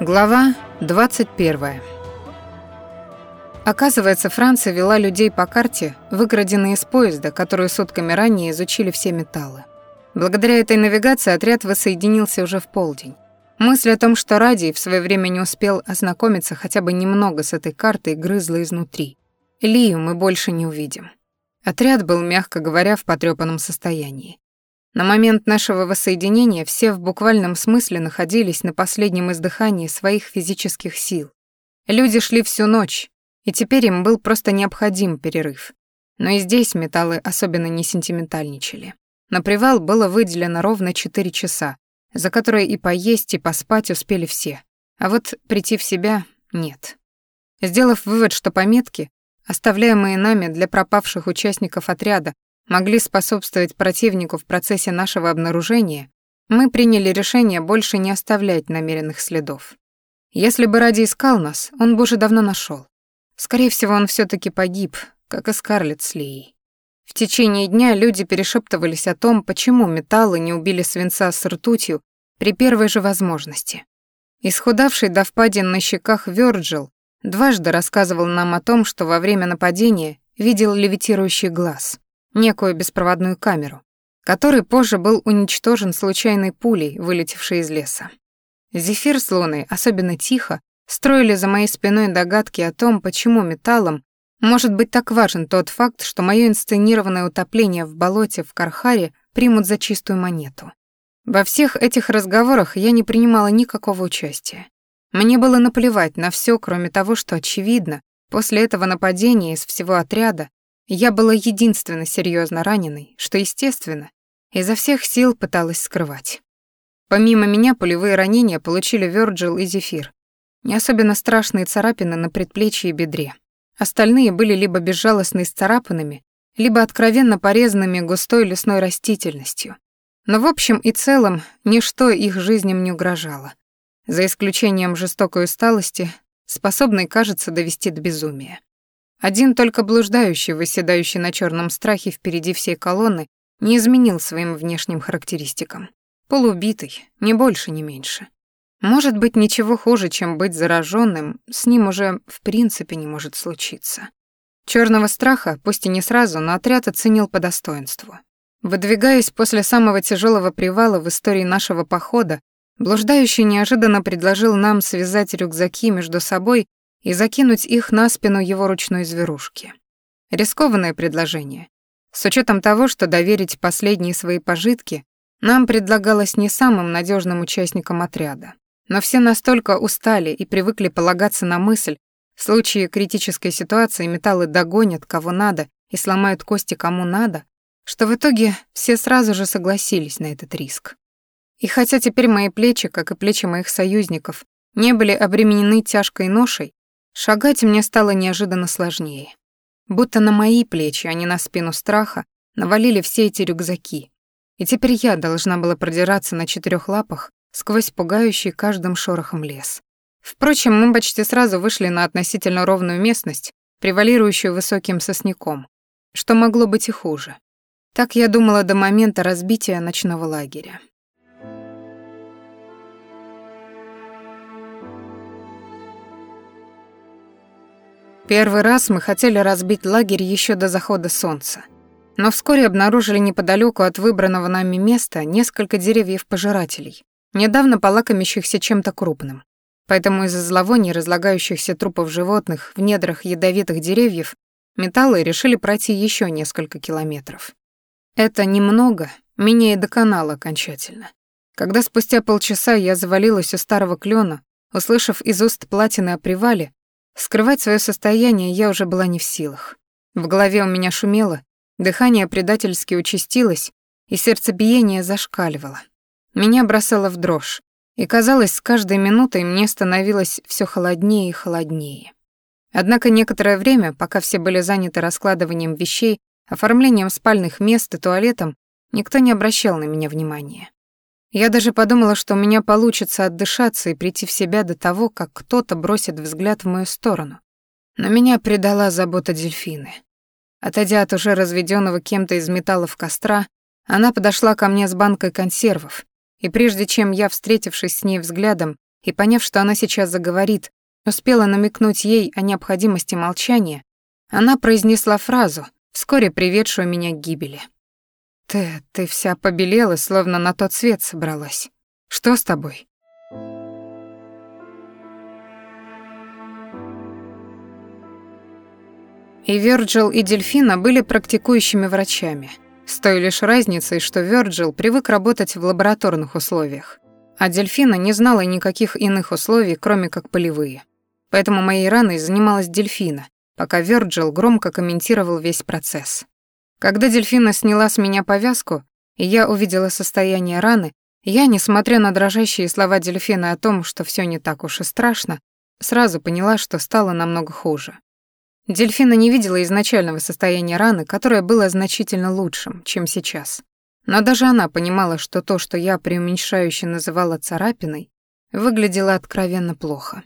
Глава 21. Оказывается, Франция вела людей по карте, выкраденные из поезда, которую сутками ранее изучили все металлы. Благодаря этой навигации отряд воссоединился уже в полдень. Мысль о том, что Радий в свое время не успел ознакомиться хотя бы немного с этой картой, грызла изнутри. Лию мы больше не увидим. Отряд был, мягко говоря, в потрёпанном состоянии. На момент нашего воссоединения все в буквальном смысле находились на последнем издыхании своих физических сил. Люди шли всю ночь, и теперь им был просто необходим перерыв. Но и здесь металлы особенно не сентиментальничали. На привал было выделено ровно 4 часа, за которые и поесть, и поспать успели все. А вот прийти в себя — нет. Сделав вывод, что пометки, оставляемые нами для пропавших участников отряда, могли способствовать противнику в процессе нашего обнаружения, мы приняли решение больше не оставлять намеренных следов. Если бы Ради искал нас, он бы уже давно нашел. Скорее всего, он все таки погиб, как и Скарлетт с Лией. В течение дня люди перешептывались о том, почему металлы не убили свинца с ртутью при первой же возможности. Исхудавший до впадин на щеках Вёрджил дважды рассказывал нам о том, что во время нападения видел левитирующий глаз некую беспроводную камеру, который позже был уничтожен случайной пулей, вылетевшей из леса. Зефир с Луной особенно тихо строили за моей спиной догадки о том, почему металлом может быть так важен тот факт, что мое инсценированное утопление в болоте в Кархаре примут за чистую монету. Во всех этих разговорах я не принимала никакого участия. Мне было наплевать на все, кроме того, что очевидно, после этого нападения из всего отряда я была единственно серьезно раненой, что, естественно, изо всех сил пыталась скрывать. Помимо меня пулевые ранения получили Вёрджил и Зефир. Не особенно страшные царапины на предплечье и бедре. Остальные были либо безжалостно исцарапанными, либо откровенно порезанными густой лесной растительностью. Но в общем и целом ничто их жизням не угрожало. За исключением жестокой усталости, способной, кажется, довести до безумия. Один только блуждающий, выседающий на черном страхе впереди всей колонны, не изменил своим внешним характеристикам. Полубитый, ни больше, ни меньше. Может быть, ничего хуже, чем быть зараженным, с ним уже в принципе не может случиться. Черного страха, пусть и не сразу, но отряд оценил по достоинству. Выдвигаясь после самого тяжелого привала в истории нашего похода, блуждающий неожиданно предложил нам связать рюкзаки между собой и закинуть их на спину его ручной зверушки. Рискованное предложение. С учетом того, что доверить последние свои пожитки нам предлагалось не самым надежным участникам отряда. Но все настолько устали и привыкли полагаться на мысль, в случае критической ситуации металлы догонят кого надо и сломают кости кому надо, что в итоге все сразу же согласились на этот риск. И хотя теперь мои плечи, как и плечи моих союзников, не были обременены тяжкой ношей, Шагать мне стало неожиданно сложнее. Будто на мои плечи, а не на спину страха, навалили все эти рюкзаки. И теперь я должна была продираться на четырех лапах сквозь пугающий каждым шорохом лес. Впрочем, мы почти сразу вышли на относительно ровную местность, превалирующую высоким сосняком, что могло быть и хуже. Так я думала до момента разбития ночного лагеря. Первый раз мы хотели разбить лагерь еще до захода солнца, но вскоре обнаружили неподалеку от выбранного нами места несколько деревьев-пожирателей, недавно полакомящихся чем-то крупным. Поэтому из-за зловония разлагающихся трупов животных в недрах ядовитых деревьев металлы решили пройти еще несколько километров. Это немного меня и доконало окончательно. Когда спустя полчаса я завалилась у старого клена, услышав из уст платины о привале, Скрывать свое состояние я уже была не в силах. В голове у меня шумело, дыхание предательски участилось, и сердцебиение зашкаливало. Меня бросало в дрожь, и казалось, с каждой минутой мне становилось все холоднее и холоднее. Однако некоторое время, пока все были заняты раскладыванием вещей, оформлением спальных мест и туалетом, никто не обращал на меня внимания. Я даже подумала, что у меня получится отдышаться и прийти в себя до того, как кто-то бросит взгляд в мою сторону. Но меня предала забота дельфины. Отойдя от уже разведенного кем-то из металлов костра, она подошла ко мне с банкой консервов, и прежде чем я, встретившись с ней взглядом, и, поняв, что она сейчас заговорит, успела намекнуть ей о необходимости молчания, она произнесла фразу, вскоре приведшую меня к гибели. «Ты, ты вся побелела, словно на тот свет собралась. Что с тобой?» И Вёрджил, и Дельфина были практикующими врачами, с той лишь разницей, что Вёрджил привык работать в лабораторных условиях, а Дельфина не знала никаких иных условий, кроме как полевые. Поэтому моей раной занималась Дельфина, пока Вёрджил громко комментировал весь процесс. Когда Дельфина сняла с меня повязку, и я увидела состояние раны, я, несмотря на дрожащие слова Дельфина о том, что всё не так уж и страшно, сразу поняла, что стало намного хуже. Дельфина не видела изначального состояния раны, которое было значительно лучшим, чем сейчас. Но даже она понимала, что то, что я преуменьшающе называла царапиной, выглядело откровенно плохо.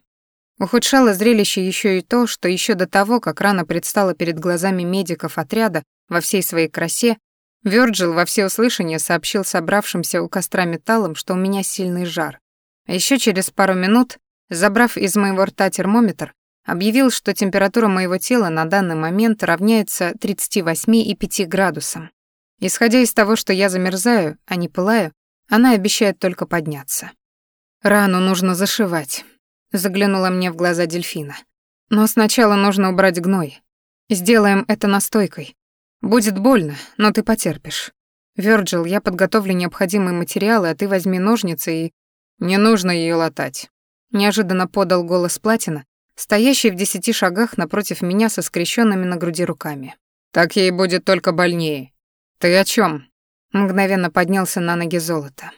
Ухудшало зрелище еще и то, что еще до того, как рана предстала перед глазами медиков отряда во всей своей красе, Вёрджил во всеуслышание сообщил собравшимся у костра металлом, что у меня сильный жар. А еще через пару минут, забрав из моего рта термометр, объявил, что температура моего тела на данный момент равняется 38,5 градусам. Исходя из того, что я замерзаю, а не пылаю, она обещает только подняться. «Рану нужно зашивать», — заглянула мне в глаза дельфина. «Но сначала нужно убрать гной. Сделаем это настойкой. Будет больно, но ты потерпишь. Вёрджил, я подготовлю необходимые материалы, а ты возьми ножницы и...» «Не нужно ее латать», — неожиданно подал голос Платина, стоящий в десяти шагах напротив меня со скрещенными на груди руками. «Так ей будет только больнее. Ты о чем? Мгновенно поднялся на ноги золото.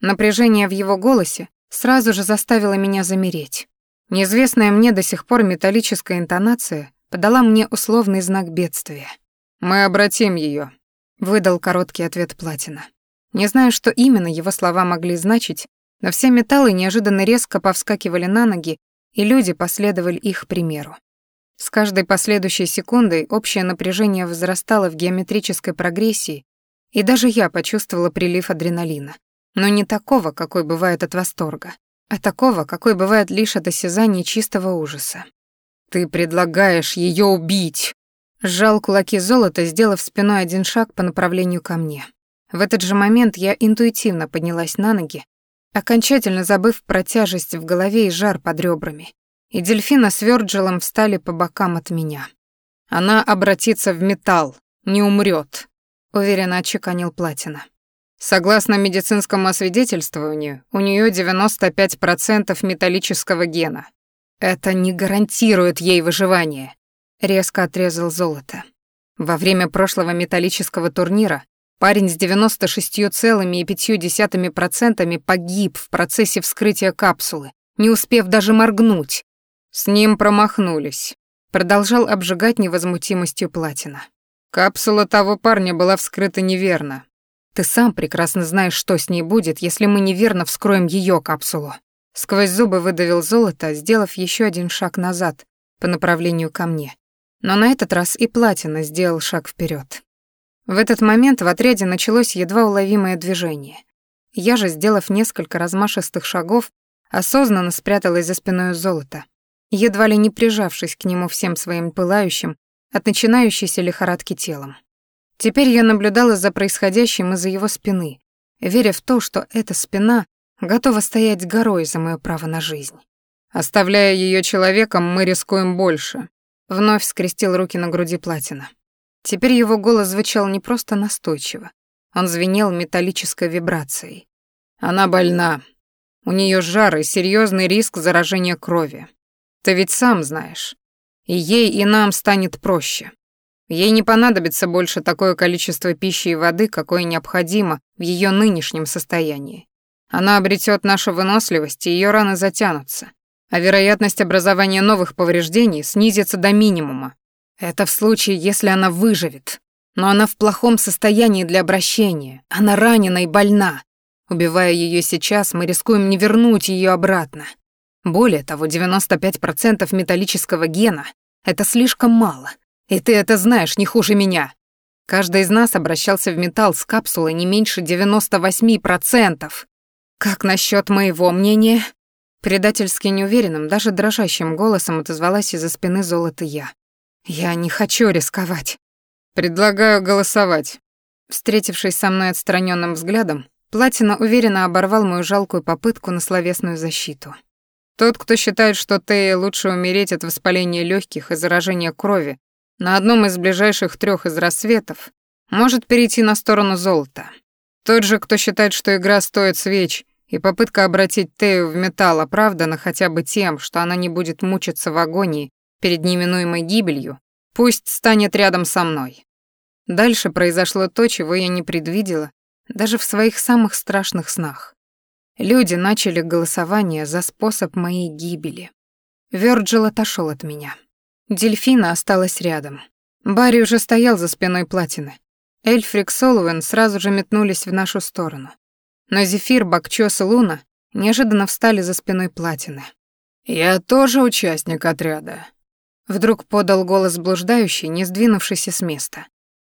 Напряжение в его голосе сразу же заставило меня замереть. Неизвестная мне до сих пор металлическая интонация подала мне условный знак бедствия. «Мы обратим ее, выдал короткий ответ Платина. Не знаю, что именно его слова могли значить, но все металлы неожиданно резко повскакивали на ноги и люди последовали их примеру. С каждой последующей секундой общее напряжение возрастало в геометрической прогрессии, и даже я почувствовала прилив адреналина. Но не такого, какой бывает от восторга, а такого, какой бывает лишь от осязания чистого ужаса. «Ты предлагаешь ее убить!» Сжал кулаки золота, сделав спиной один шаг по направлению ко мне. В этот же момент я интуитивно поднялась на ноги окончательно забыв про тяжесть в голове и жар под ребрами. И дельфина с Вёрджилом встали по бокам от меня. «Она обратится в металл, не умрет», — уверенно отчеканил Платина. Согласно медицинскому освидетельствованию, у нее 95% металлического гена. Это не гарантирует ей выживание, резко отрезал золото. Во время прошлого металлического турнира Парень с 96,5% погиб в процессе вскрытия капсулы, не успев даже моргнуть. С ним промахнулись. Продолжал обжигать невозмутимостью платина. Капсула того парня была вскрыта неверно. Ты сам прекрасно знаешь, что с ней будет, если мы неверно вскроем ее капсулу. Сквозь зубы выдавил золото, сделав еще один шаг назад по направлению ко мне. Но на этот раз и платина сделал шаг вперед. В этот момент в отряде началось едва уловимое движение. Я же, сделав несколько размашистых шагов, осознанно спряталась за спиной золота, едва ли не прижавшись к нему всем своим пылающим от начинающейся лихорадки телом. Теперь я наблюдала за происходящим из-за его спины, веря в то, что эта спина готова стоять горой за моё право на жизнь. Оставляя ее человеком, мы рискуем больше. Вновь скрестил руки на груди Платина. Теперь его голос звучал не просто настойчиво, он звенел металлической вибрацией. Она больна. У нее жар и серьезный риск заражения крови. Ты ведь сам знаешь. И ей, и нам станет проще. Ей не понадобится больше такое количество пищи и воды, какое необходимо в ее нынешнем состоянии. Она обретет нашу выносливость, и ее раны затянутся, а вероятность образования новых повреждений снизится до минимума, это в случае, если она выживет. Но она в плохом состоянии для обращения. Она ранена и больна. Убивая ее сейчас, мы рискуем не вернуть ее обратно. Более того, 95% металлического гена — это слишком мало. И ты это знаешь не хуже меня. Каждый из нас обращался в металл с капсулой не меньше 98%. Как насчет моего мнения? Предательски неуверенным, даже дрожащим голосом отозвалась из-за спины золота я. «Я не хочу рисковать». «Предлагаю голосовать». Встретившись со мной отстраненным взглядом, Платина уверенно оборвал мою жалкую попытку на словесную защиту. Тот, кто считает, что Тея лучше умереть от воспаления легких и заражения крови на одном из ближайших трех из рассветов, может перейти на сторону золота. Тот же, кто считает, что игра стоит свеч, и попытка обратить Тею в металл оправдана хотя бы тем, что она не будет мучиться в агонии перед неминуемой гибелью, пусть станет рядом со мной. Дальше произошло то, чего я не предвидела даже в своих самых страшных снах. Люди начали голосование за способ моей гибели. Вёрджил отошел от меня. Дельфина осталась рядом. Барри уже стоял за спиной платины. Эльфрик Солуэн сразу же метнулись в нашу сторону. Но Зефир, Бакчёс и Луна неожиданно встали за спиной платины. «Я тоже участник отряда», — вдруг подал голос блуждающий, не сдвинувшийся с места.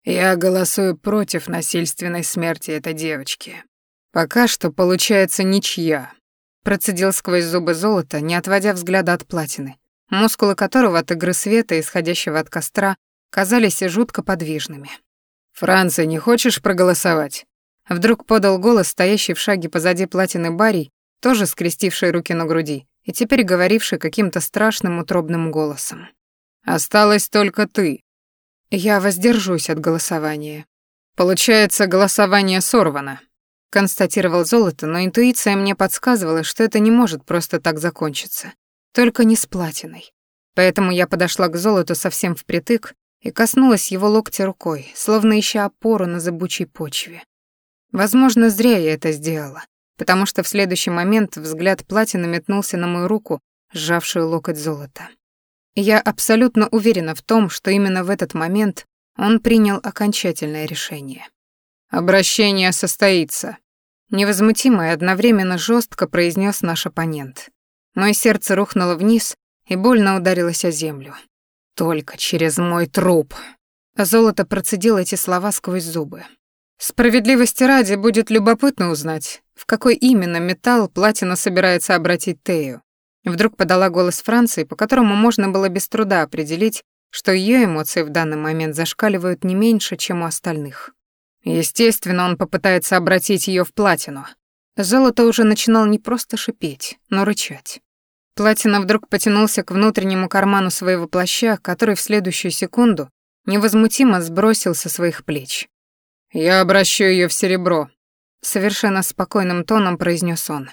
«Я голосую против насильственной смерти этой девочки. Пока что получается ничья», — процедил сквозь зубы золота, не отводя взгляда от платины, мускулы которого от игры света, исходящего от костра, казались жутко подвижными. «Франция, не хочешь проголосовать?» Вдруг подал голос, стоящий в шаге позади платины Барий, тоже скрестивший руки на груди и теперь говоривший каким-то страшным утробным голосом. «Осталась только ты». «Я воздержусь от голосования». «Получается, голосование сорвано», — констатировал Золото, но интуиция мне подсказывала, что это не может просто так закончиться. Только не с платиной. Поэтому я подошла к Золоту совсем впритык и коснулась его локтя рукой, словно ища опору на зыбучей почве. Возможно, зря я это сделала, потому что в следующий момент взгляд платины метнулся на мою руку, сжавшую локоть золота. Я абсолютно уверена в том, что именно в этот момент он принял окончательное решение. «Обращение состоится», — невозмутимо и одновременно жестко произнес наш оппонент. Мое сердце рухнуло вниз и больно ударилось о землю. Только через мой труп. Золото процедило эти слова сквозь зубы. Справедливости ради будет любопытно узнать, в какой именно металл платина собирается обратить Тею. Вдруг подала голос Франции, по которому можно было без труда определить, что ее эмоции в данный момент зашкаливают не меньше, чем у остальных. Естественно, он попытается обратить ее в платину. Золото уже начинал не просто шипеть, но рычать. Платина вдруг потянулся к внутреннему карману своего плаща, который в следующую секунду невозмутимо сбросил со своих плеч. «Я обращу ее в серебро», — совершенно спокойным тоном произнес он.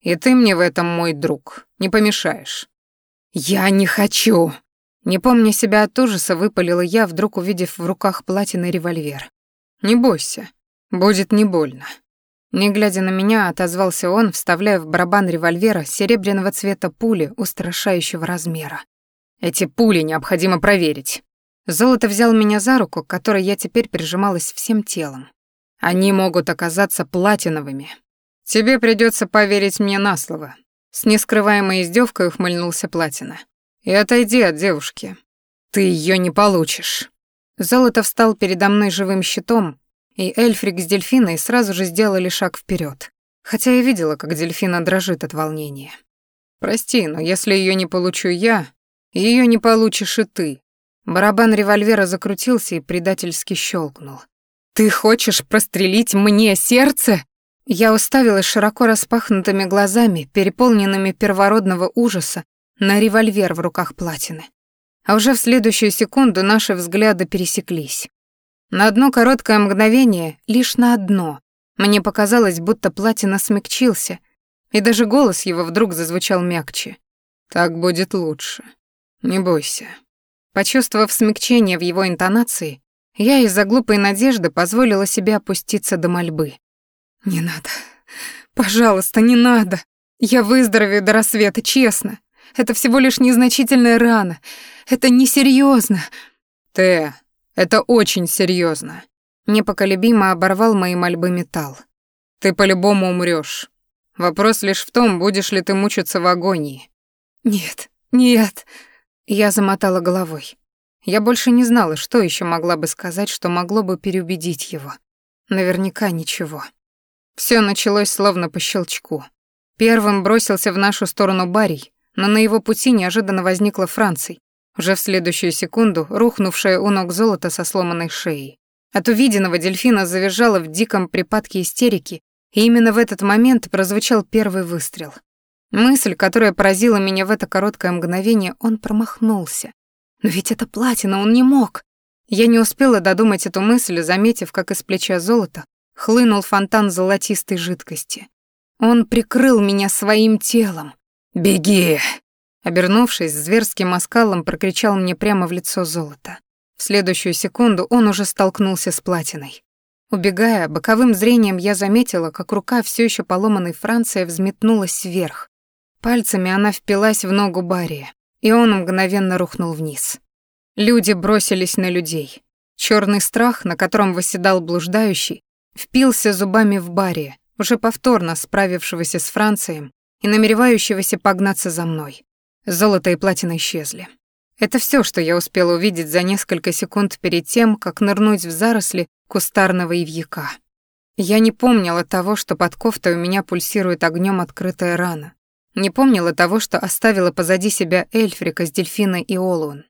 «И ты мне в этом, мой друг, не помешаешь». «Я не хочу!» Не помня себя от ужаса, выпалила я, вдруг увидев в руках платиный револьвер. «Не бойся, будет не больно». Не глядя на меня, отозвался он, вставляя в барабан револьвера серебряного цвета пули устрашающего размера. «Эти пули необходимо проверить». Золото взял меня за руку, которой я теперь прижималась всем телом. «Они могут оказаться платиновыми. Тебе придется поверить мне на слово». С нескрываемой издевкой ухмыльнулся Платина. «И отойди от девушки. Ты ее не получишь». Золото встал передо мной живым щитом, и Эльфрик с дельфиной сразу же сделали шаг вперед, хотя я видела, как дельфина дрожит от волнения. «Прости, но если ее не получу я, ее не получишь и ты». Барабан револьвера закрутился и предательски щелкнул. «Ты хочешь прострелить мне сердце?» Я уставилась широко распахнутыми глазами, переполненными первородного ужаса, на револьвер в руках платины. А уже в следующую секунду наши взгляды пересеклись. На одно короткое мгновение, лишь на одно, мне показалось, будто платина смягчился, и даже голос его вдруг зазвучал мягче. «Так будет лучше. Не бойся». Почувствовав смягчение в его интонации, я из-за глупой надежды позволила себе опуститься до мольбы. «Не надо. Пожалуйста, не надо. Я выздоровею до рассвета, честно. Это всего лишь незначительная рана. Это несерьезно. Ты это очень серьезно. Непоколебимо оборвал мои мольбы металл. Ты по-любому умрёшь. Вопрос лишь в том, будешь ли ты мучиться в агонии. Нет, нет. Я замотала головой. Я больше не знала, что ещё могла бы сказать, что могло бы переубедить его. Наверняка ничего. Всё началось словно по щелчку. Первым бросился в нашу сторону Барий, но на его пути неожиданно возникла Франций, уже в следующую секунду рухнувшая у ног золота со сломанной шеей. От увиденного дельфина завизжала в диком припадке истерики, и именно в этот момент прозвучал первый выстрел. Мысль, которая поразила меня в это короткое мгновение, он промахнулся. Но ведь это платина, он не мог. Я не успела додумать эту мысль, заметив, как из плеча золота хлынул фонтан золотистой жидкости. Он прикрыл меня своим телом. «Беги!» Обернувшись, зверским оскалом прокричал мне прямо в лицо золото. В следующую секунду он уже столкнулся с платиной. Убегая, боковым зрением я заметила, как рука все еще поломанной Франции взметнулась вверх. Пальцами она впилась в ногу Барри, и он мгновенно рухнул вниз. Люди бросились на людей. Черный страх, на котором восседал блуждающий, впился зубами в Барри, уже повторно справившегося с Францием и намеревающегося погнаться за мной. Золото и платина исчезли. Это все, что я успела увидеть за несколько секунд перед тем, как нырнуть в заросли кустарного ивьяка. Я не помнила того, что под кофтой у меня пульсирует огнем открытая рана. Не помнила того, что оставила позади себя Эльфрика с дельфиной и Олуэн.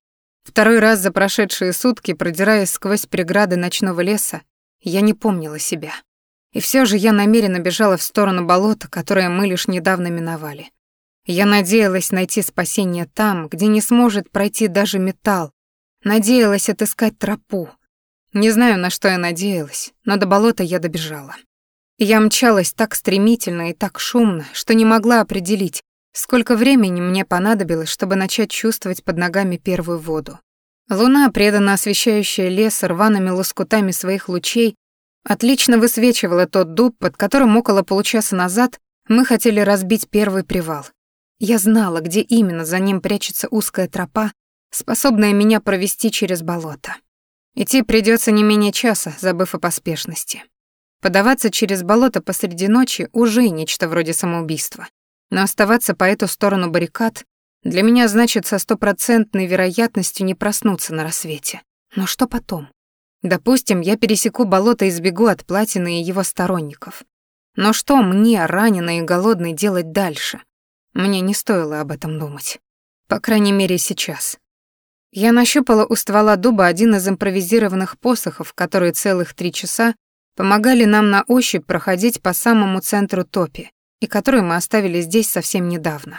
Второй раз за прошедшие сутки, продираясь сквозь преграды ночного леса, я не помнила себя. И все же я намеренно бежала в сторону болота, которое мы лишь недавно миновали. Я надеялась найти спасение там, где не сможет пройти даже металл. Надеялась отыскать тропу. Не знаю, на что я надеялась, но до болота я добежала. Я мчалась так стремительно и так шумно, что не могла определить, сколько времени мне понадобилось, чтобы начать чувствовать под ногами первую воду. Луна, преданно освещающая лес рваными лоскутами своих лучей, отлично высвечивала тот дуб, под которым около получаса назад мы хотели разбить первый привал. Я знала, где именно за ним прячется узкая тропа, способная меня провести через болото. Идти придется не менее часа, забыв о поспешности. Подаваться через болото посреди ночи уже нечто вроде самоубийства. Но оставаться по эту сторону баррикад для меня значит со стопроцентной вероятностью не проснуться на рассвете. Но что потом? Допустим, я пересеку болото и сбегу от Платины и его сторонников. Но что мне, раненой и голодной, делать дальше? Мне не стоило об этом думать. По крайней мере, сейчас. Я нащупала у ствола дуба один из импровизированных посохов, которые целых три часа помогали нам на ощупь проходить по самому центру топи, и которые мы оставили здесь совсем недавно.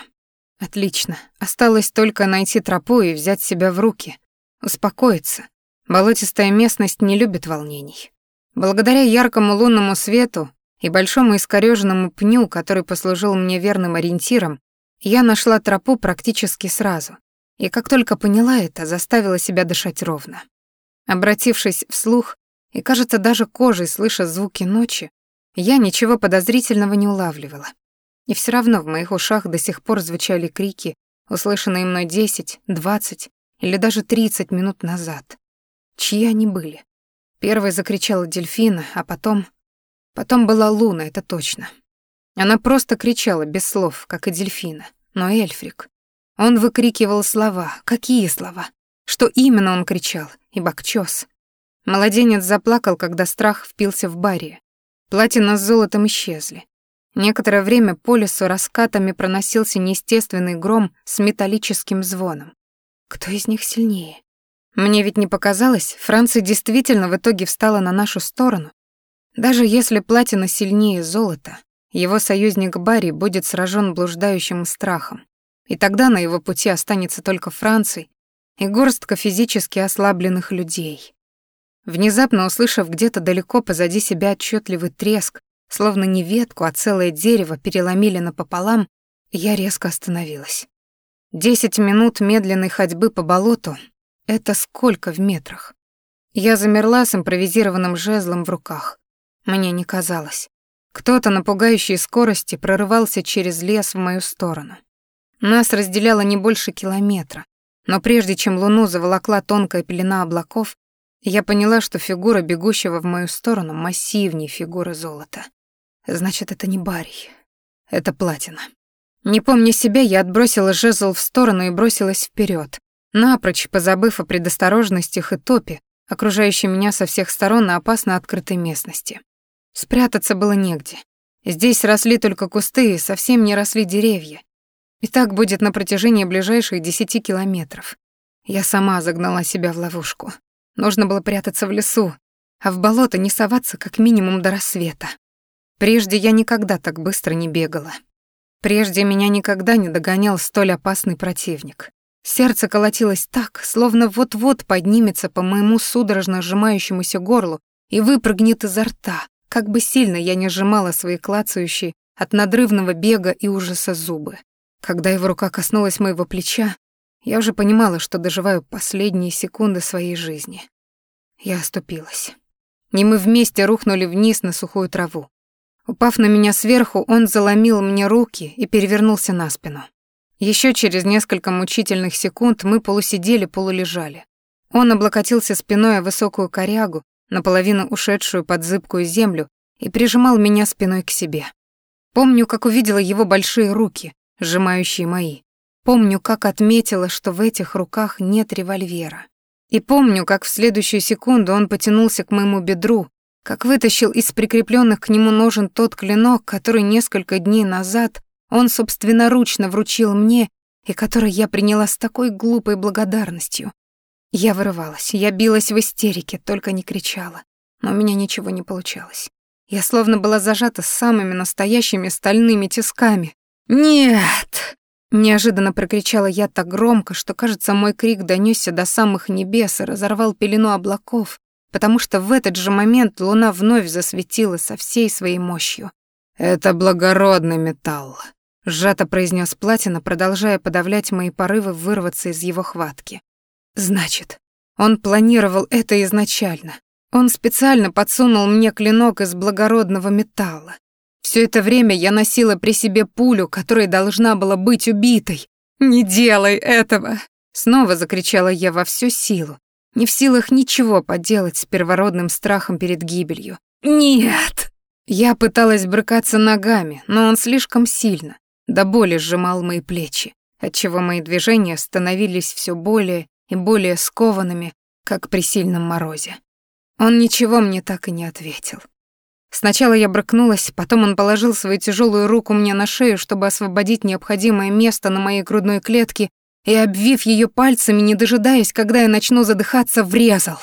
Отлично. Осталось только найти тропу и взять себя в руки. Успокоиться. Болотистая местность не любит волнений. Благодаря яркому лунному свету и большому искорёженному пню, который послужил мне верным ориентиром, я нашла тропу практически сразу, и как только поняла это, заставила себя дышать ровно. Обратившись вслух, и, кажется, даже кожей слыша звуки ночи, я ничего подозрительного не улавливала. И все равно в моих ушах до сих пор звучали крики, услышанные мной 10, 20 или даже 30 минут назад. Чьи они были? Первой закричала дельфина, а потом Потом была Луна, это точно. Она просто кричала без слов, как и дельфина. Но Эльфрик... Он выкрикивал слова. Какие слова? Что именно он кричал? И Бакчёс. Младенец заплакал, когда страх впился в баре. Платина с золотом исчезли. Некоторое время по лесу раскатами проносился неестественный гром с металлическим звоном. Кто из них сильнее? Мне ведь не показалось, Франция действительно в итоге встала на нашу сторону, даже если платина сильнее золота, его союзник Барри будет сражен блуждающим страхом, и тогда на его пути останется только Франций и горстка физически ослабленных людей. Внезапно услышав где-то далеко позади себя отчетливый треск, словно не ветку, а целое дерево переломили напополам, я резко остановилась. Десять минут медленной ходьбы по болоту — это сколько в метрах? Я замерла с импровизированным жезлом в руках. Мне не казалось. Кто-то на пугающей скорости прорывался через лес в мою сторону. Нас разделяло не больше километра, но прежде чем луну заволокла тонкая пелена облаков, я поняла, что фигура бегущего в мою сторону массивнее фигуры золота. Значит, это не Барий. Это платина. Не помня себя, я отбросила жезл в сторону и бросилась вперед, напрочь позабыв о предосторожностях и топе, окружающей меня со всех сторон на опасно открытой местности. Спрятаться было негде. Здесь росли только кусты и совсем не росли деревья. И так будет на протяжении ближайших десяти километров. Я сама загнала себя в ловушку. Нужно было прятаться в лесу, а в болото не соваться как минимум до рассвета. Прежде я никогда так быстро не бегала. Прежде меня никогда не догонял столь опасный противник. Сердце колотилось так, словно вот-вот поднимется по моему судорожно сжимающемуся горлу и выпрыгнет изо рта, как бы сильно я не сжимала свои клацающие от надрывного бега и ужаса зубы. Когда его рука коснулась моего плеча, я уже понимала, что доживаю последние секунды своей жизни. Я оступилась. И мы вместе рухнули вниз на сухую траву. Упав на меня сверху, он заломил мне руки и перевернулся на спину. Еще через несколько мучительных секунд мы полусидели, полулежали. Он облокотился спиной о высокую корягу, наполовину ушедшую под зыбкую землю, и прижимал меня спиной к себе. Помню, как увидела его большие руки, сжимающие мои. Помню, как отметила, что в этих руках нет револьвера. И помню, как в следующую секунду он потянулся к моему бедру, как вытащил из прикрепленных к нему ножен тот клинок, который несколько дней назад он собственноручно вручил мне и который я приняла с такой глупой благодарностью. Я вырывалась, я билась в истерике, только не кричала. Но у меня ничего не получалось. Я словно была зажата самыми настоящими стальными тисками. «Нет!» Неожиданно прокричала я так громко, что, кажется, мой крик донёсся до самых небес и разорвал пелену облаков, потому что в этот же момент луна вновь засветила со всей своей мощью. «Это благородный металл», сжато произнес Платина, продолжая подавлять мои порывы вырваться из его хватки. Значит, он планировал это изначально. Он специально подсунул мне клинок из благородного металла. Все это время я носила при себе пулю, которая должна была быть убитой. «Не делай этого!» Снова закричала я во всю силу, не в силах ничего поделать с первородным страхом перед гибелью. «Нет!» Я пыталась брыкаться ногами, но он слишком сильно, до боли сжимал мои плечи, отчего мои движения становились все более и более скованными, как при сильном морозе. Он ничего мне так и не ответил. Сначала я брыкнулась, потом он положил свою тяжелую руку мне на шею, чтобы освободить необходимое место на моей грудной клетке, и, обвив ее пальцами, не дожидаясь, когда я начну задыхаться, врезал.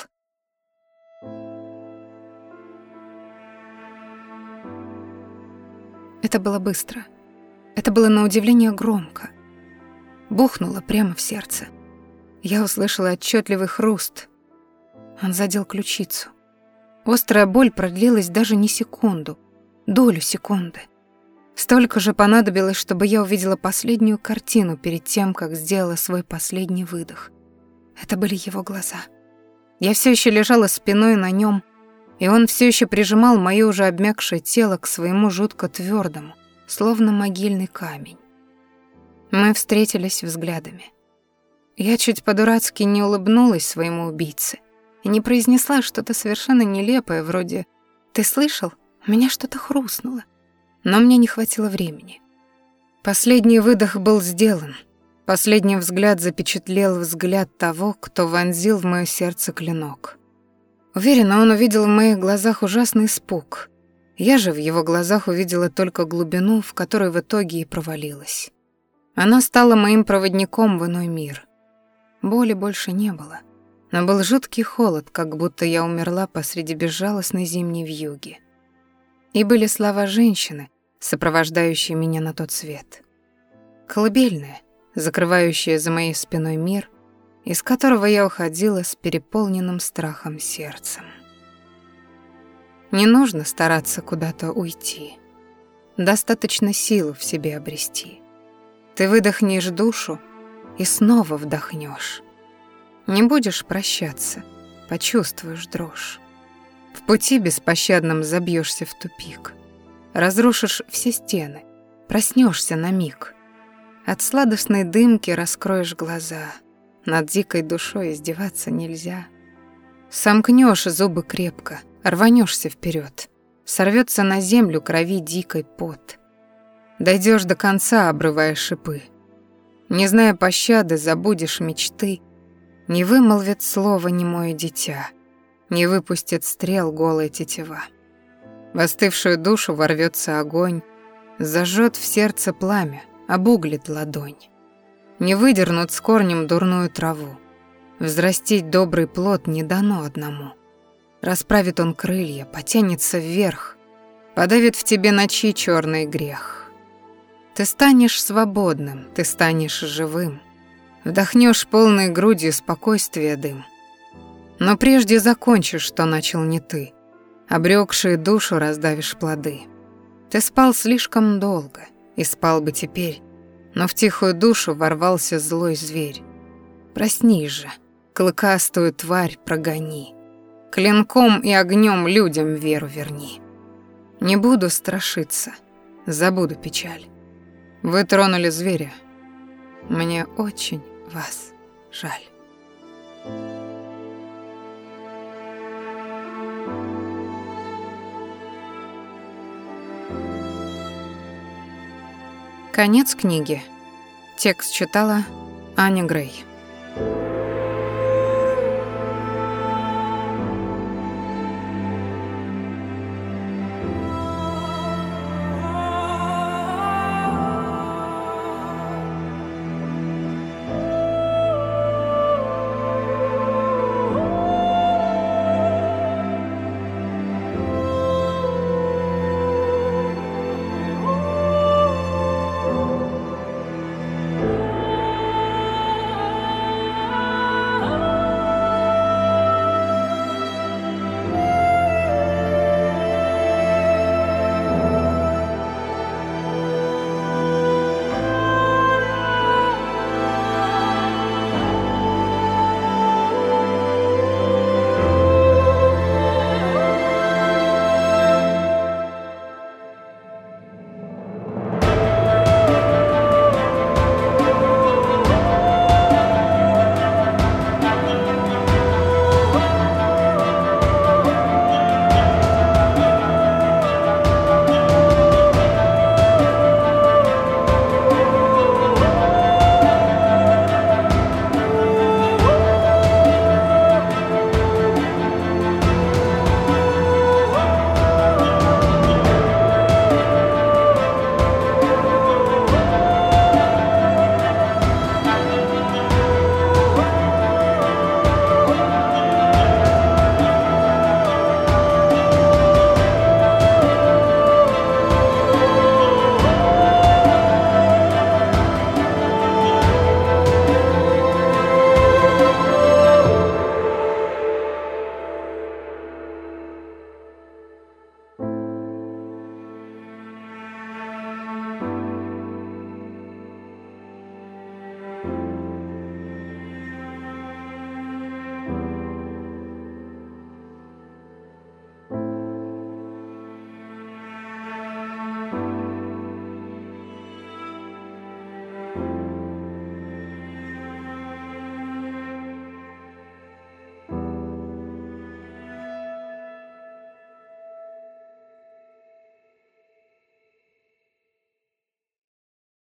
Это было быстро. Это было на удивление громко. Бухнуло прямо в сердце. Я услышала отчетливый хруст. Он задел ключицу. Острая боль продлилась даже не секунду, долю секунды. Столько же понадобилось, чтобы я увидела последнюю картину перед тем, как сделала свой последний выдох. Это были его глаза. Я все еще лежала спиной на нем, и он все еще прижимал мое уже обмякшее тело к своему жутко твердому, словно могильный камень. Мы встретились взглядами. Я чуть по-дурацки не улыбнулась своему убийце и не произнесла что-то совершенно нелепое, вроде «Ты слышал? У меня что-то хрустнуло». Но мне не хватило времени. Последний выдох был сделан. Последний взгляд запечатлел взгляд того, кто вонзил в моё сердце клинок. Уверена, он увидел в моих глазах ужасный испуг, я же в его глазах увидела только глубину, в которой в итоге и провалилась. Она стала моим проводником в иной мир. Боли больше не было, но был жуткий холод, как будто я умерла посреди безжалостной зимней вьюги. И были слова женщины, сопровождающие меня на тот свет. Колыбельная, закрывающая за моей спиной мир, из которого я уходила с переполненным страхом сердцем. Не нужно стараться куда-то уйти. Достаточно силу в себе обрести. Ты выдохнешь душу и снова вдохнешь. Не будешь прощаться, почувствуешь дрожь. В пути беспощадном забьешься в тупик. Разрушишь все стены, проснешься на миг. От сладостной дымки раскроешь глаза. Над дикой душой издеваться нельзя. Сомкнешь зубы крепко, рванешься вперед, сорвется на землю крови дикой пот. Дойдешь до конца, обрывая шипы. Не зная пощады, забудешь мечты, не вымолвит слово немое дитя, не выпустит стрел голая тетива. В остывшую душу ворвется огонь, зажжет в сердце пламя, обуглит ладонь. Не выдернут с корнем дурную траву. Взрастить добрый плод не дано одному. Расправит он крылья, потянется вверх, подавит в тебе ночи черный грех. Ты станешь свободным, ты станешь живым, вдохнешь полной грудью спокойствия дым. Но прежде закончишь, что начал не ты, обрёкшие душу раздавишь плоды. Ты спал слишком долго, и спал бы теперь, но в тихую душу ворвался злой зверь. Проснись же, клыкастую тварь прогони, клинком и огнем людям веру верни. Не буду страшиться, забуду печаль. Вы тронули зверя. Мне очень вас жаль. Конец книги. Текст читала Аня Грей.